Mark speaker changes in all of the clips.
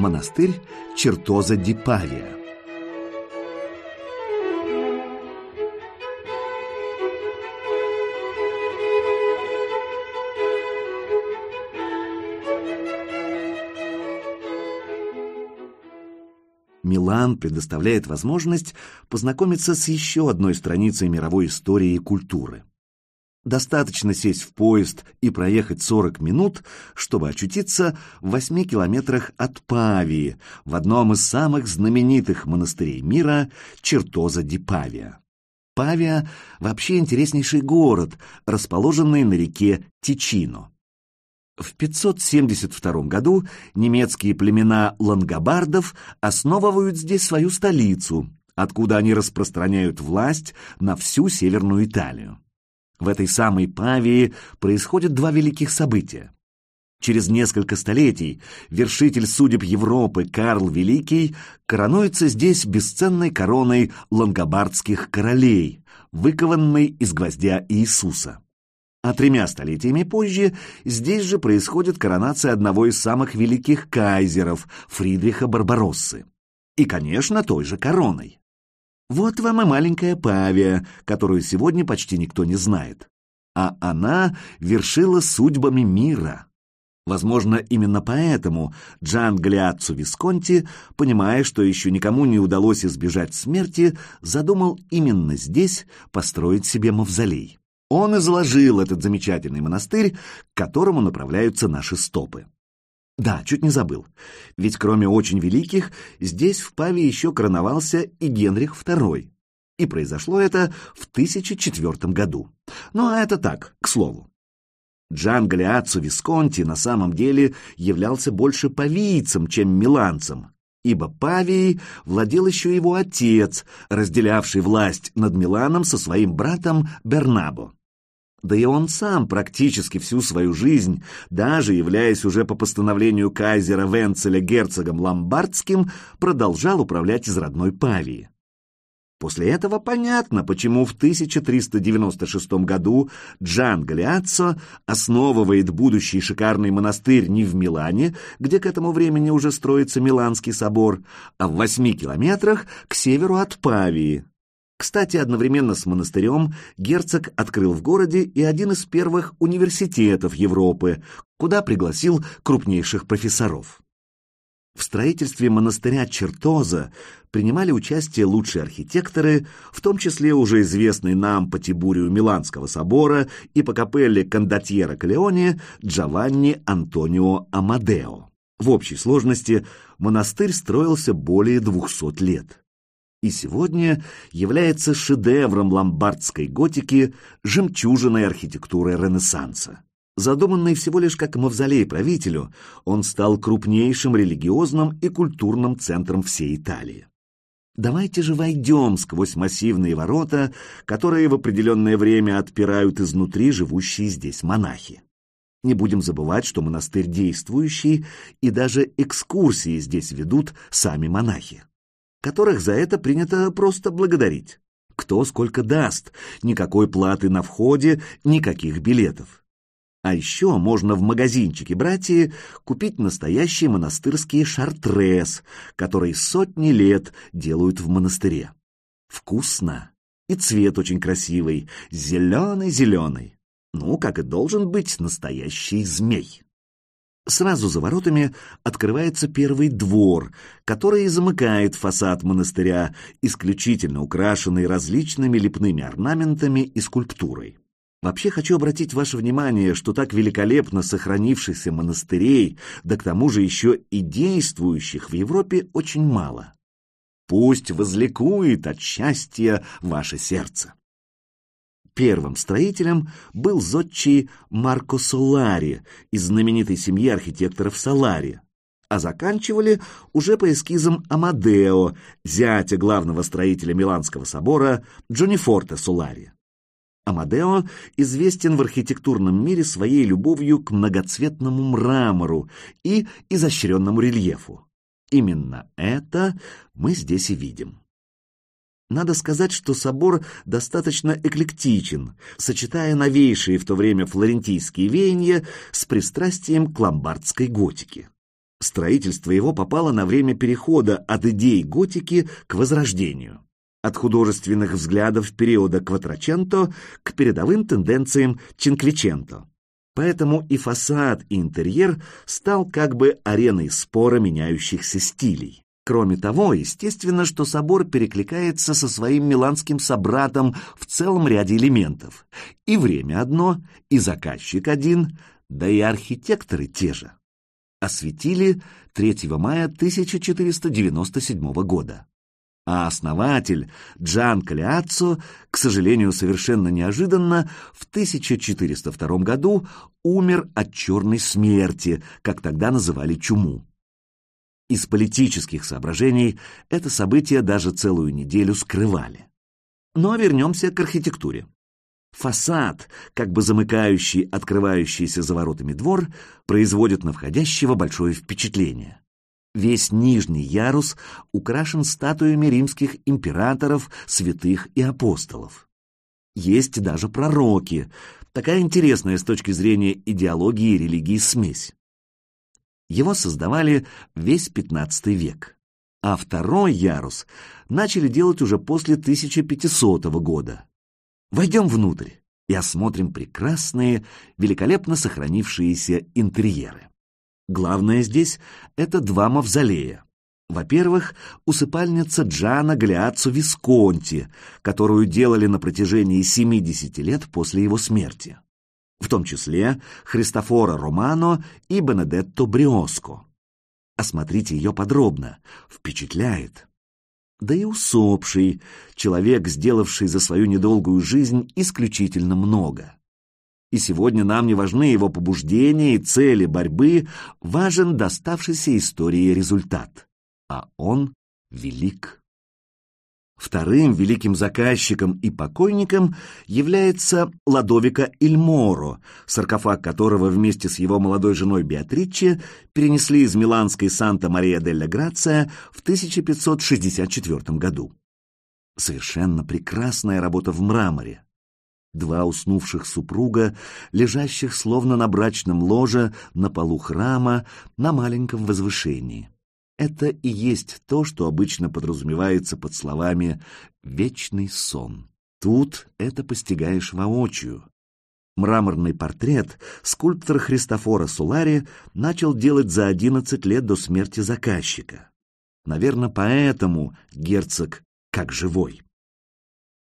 Speaker 1: Монастырь Чертоза ди Павия Милан предоставляет возможность познакомиться с еще одной страницей мировой истории и культуры. Достаточно сесть в поезд и проехать 40 минут, чтобы очутиться в 8 километрах от Павии, в одном из самых знаменитых монастырей мира Чертоза ди Павия. Павия – вообще интереснейший город, расположенный на реке Тичино. В 572 году немецкие племена лангобардов основывают здесь свою столицу, откуда они распространяют власть на всю Северную Италию. В этой самой Павии происходят два великих события. Через несколько столетий вершитель судеб Европы Карл Великий коронуется здесь бесценной короной лангобардских королей, выкованной из гвоздя Иисуса. А тремя столетиями позже здесь же происходит коронация одного из самых великих кайзеров, Фридриха Барбароссы. И, конечно, той же короной. Вот вам и маленькая Павия, которую сегодня почти никто не знает. А она вершила судьбами мира. Возможно, именно поэтому Джан Галиаццо Висконти, понимая, что еще никому не удалось избежать смерти, задумал именно здесь построить себе мавзолей. Он изложил этот замечательный монастырь, к которому направляются наши стопы. Да, чуть не забыл. Ведь кроме очень великих, здесь в Паве еще короновался и Генрих II. И произошло это в 1004 году. Ну а это так, к слову. Джан Галиаццо Висконти на самом деле являлся больше павийцем, чем миланцем, ибо Павией владел еще его отец, разделявший власть над Миланом со своим братом Бернабо. Да и он сам практически всю свою жизнь, даже являясь уже по постановлению кайзера Венцеля герцогом Ломбардским, продолжал управлять из родной Павии. После этого понятно, почему в 1396 году Джан Галиаццо основывает будущий шикарный монастырь не в Милане, где к этому времени уже строится Миланский собор, а в восьми километрах к северу от Павии, кстати, одновременно с монастырем герцог открыл в городе и один из первых университетов Европы, куда пригласил крупнейших профессоров. В строительстве монастыря Чертоза принимали участие лучшие архитекторы, в том числе уже известный нам по Тибурию Миланского собора и по капелле кондотьера Калеоне Джованни Антонио Амадео. В общей сложности монастырь строился более двухсот лет и сегодня является шедевром ломбардской готики, жемчужиной архитектуры Ренессанса. Задуманный всего лишь как мавзолей правителю, он стал крупнейшим религиозным и культурным центром всей Италии. Давайте же войдем сквозь массивные ворота, которые в определенное время отпирают изнутри живущие здесь монахи. Не будем забывать, что монастырь действующий, и даже экскурсии здесь ведут сами монахи которых за это принято просто благодарить. Кто сколько даст, никакой платы на входе, никаких билетов. А еще можно в магазинчике братья купить настоящий монастырский шартрез, который сотни лет делают в монастыре. Вкусно. И цвет очень красивый, зеленый-зеленый. Ну, как и должен быть настоящий змей. Сразу за воротами открывается первый двор, который замыкает фасад монастыря, исключительно украшенный различными лепными орнаментами и скульптурой. Вообще хочу обратить ваше внимание, что так великолепно сохранившихся монастырей, да к тому же еще и действующих в Европе очень мало. Пусть возликует от счастья ваше сердце. Первым строителем был зодчий Марко Солари из знаменитой семьи архитекторов Солари, а заканчивали уже по эскизам Амадео, зятя главного строителя Миланского собора Джонифорте Солари. Амадео известен в архитектурном мире своей любовью к многоцветному мрамору и изощренному рельефу. Именно это мы здесь и видим. Надо сказать, что собор достаточно эклектичен, сочетая новейшие в то время флорентийские веяния с пристрастием к ломбардской готике. Строительство его попало на время перехода от идей готики к возрождению, от художественных взглядов периода Кватраченто к передовым тенденциям Чинквиченто. Поэтому и фасад, и интерьер стал как бы ареной спора меняющихся стилей. Кроме того, естественно, что собор перекликается со своим миланским собратом в целом ряде элементов. И время одно, и заказчик один, да и архитекторы те же. Осветили 3 мая 1497 года. А основатель Джан Калиаццо, к сожалению, совершенно неожиданно, в 1402 году умер от черной смерти, как тогда называли чуму. Из политических соображений это событие даже целую неделю скрывали. Но вернемся к архитектуре. Фасад, как бы замыкающий открывающийся за воротами двор, производит на входящего большое впечатление. Весь нижний ярус украшен статуями римских императоров, святых и апостолов. Есть даже пророки, такая интересная с точки зрения идеологии и религии смесь. Его создавали весь XV век. А второй ярус начали делать уже после 1500 года. Войдем внутрь и осмотрим прекрасные, великолепно сохранившиеся интерьеры. Главное здесь — это два мавзолея. Во-первых, усыпальница Джана Галиаццо Висконти, которую делали на протяжении 70 лет после его смерти в том числе Христофора Романо и Бенедетто Бриоско. Осмотрите ее подробно, впечатляет. Да и усопший, человек, сделавший за свою недолгую жизнь исключительно много. И сегодня нам не важны его побуждения и цели борьбы, важен доставшийся истории результат. А он велик. Вторым великим заказчиком и покойником является Ладовика Ильморо, саркофаг которого вместе с его молодой женой Беатриче перенесли из миланской Санта-Мария-дель-Грация в 1564 году. Совершенно прекрасная работа в мраморе. Два уснувших супруга, лежащих словно на брачном ложе на полу храма на маленьком возвышении. Это и есть то, что обычно подразумевается под словами «вечный сон». Тут это постигаешь воочию. Мраморный портрет скульптор Христофора Сулари начал делать за 11 лет до смерти заказчика. Наверное, поэтому герцог как живой.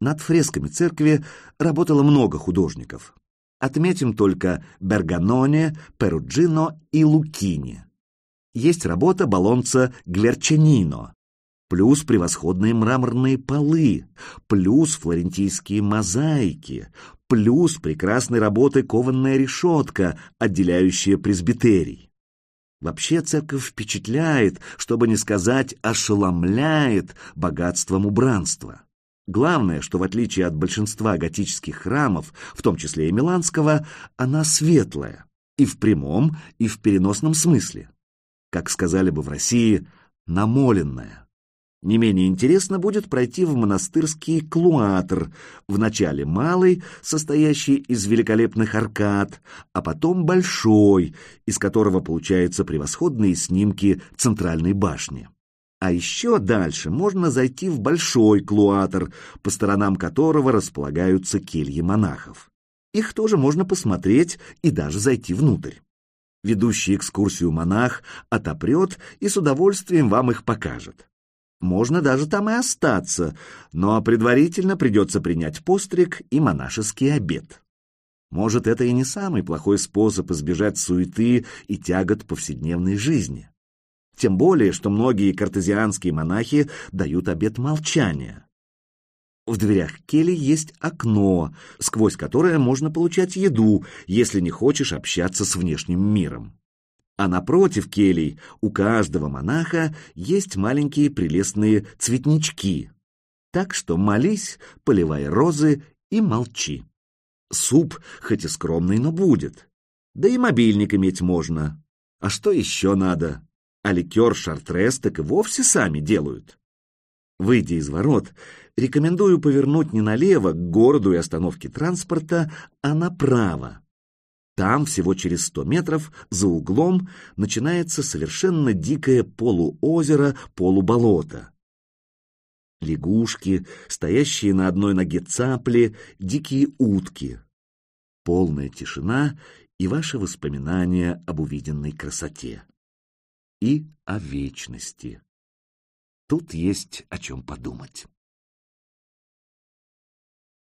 Speaker 1: Над фресками церкви работало много художников. Отметим только Берганоне, Перуджино и Лукини есть работа балонца Глерчанино, плюс превосходные мраморные полы, плюс флорентийские мозаики, плюс прекрасной работы кованная решетка, отделяющая пресбитерий. Вообще церковь впечатляет, чтобы не сказать ошеломляет богатством убранства. Главное, что в отличие от большинства готических храмов, в том числе и миланского, она светлая, и в прямом, и в переносном смысле как сказали бы в России, намоленная. Не менее интересно будет пройти в монастырский клуатр, вначале малый, состоящий из великолепных аркад, а потом большой, из которого получаются превосходные снимки центральной башни. А еще дальше можно зайти в большой клуатр, по сторонам которого располагаются кельи монахов. Их тоже можно посмотреть и даже зайти внутрь. Ведущий экскурсию монах отопрет и с удовольствием вам их покажет. Можно даже там и остаться, но предварительно придется принять постриг и монашеский обед. Может, это и не самый плохой способ избежать суеты и тягот повседневной жизни. Тем более, что многие картезианские монахи дают обет молчания. В дверях кели есть окно, сквозь которое можно получать еду, если не хочешь общаться с внешним миром. А напротив келей у каждого монаха есть маленькие прелестные цветнички. Так что молись, поливай розы и молчи. Суп, хоть и скромный, но будет. Да и мобильник иметь можно. А что еще надо? А ликер шартрес так и вовсе сами делают. Выйдя из ворот, рекомендую повернуть не налево, к городу и остановке транспорта, а направо. Там, всего через сто метров, за углом, начинается совершенно дикое полуозеро, полуболото. Лягушки, стоящие на одной ноге цапли, дикие утки. Полная тишина и ваши воспоминания об увиденной красоте. И о вечности. Тут есть о чем подумать.